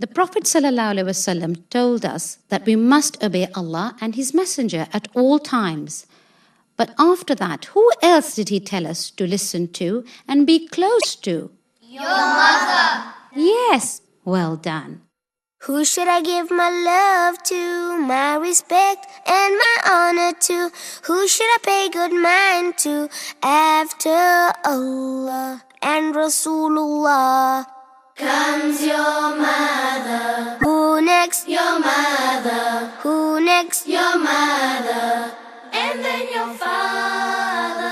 The Prophet ﷺ told us that we must obey Allah and His Messenger at all times. But after that, who else did He tell us to listen to and be close to? Your mother. Yes, well done. Who should I give my love to, my respect and my honor to? Who should I pay good mind to after Allah and Rasulullah? Comes your mother. Who next? Your mother. Who next? Your mother. And then your father.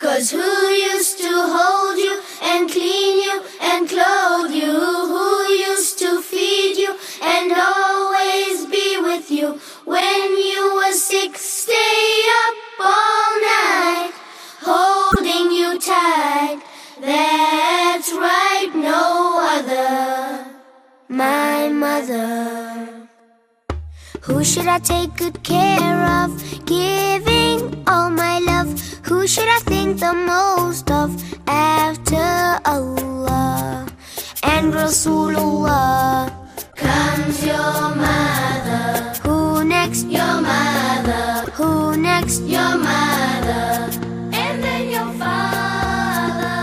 Cause who used mother. Who should I take good care of? Giving all my love. Who should I think the most of after Allah and Rasulullah? Comes your mother. Who next? Your mother. Who next? Your mother. And then your father.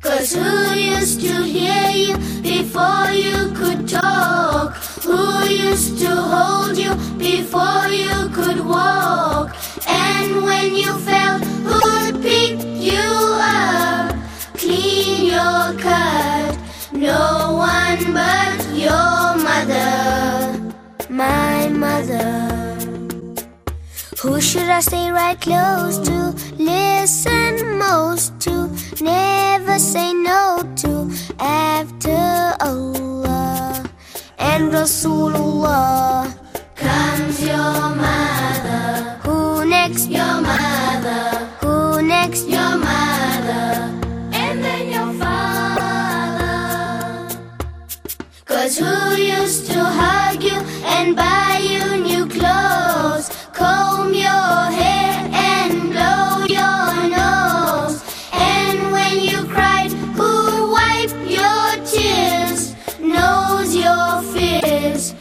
Cause who used to hear you used to hold you before you could walk? And when you fell, who'd pick you up? Clean your cut. No one but your mother. My mother. Who should I stay right close to? Listen most to, never say no to and Rasulullah. Comes your mother. Who next? Your mother. Who next? Your mother. And then your father. Cause who used to hug you and buy your fears.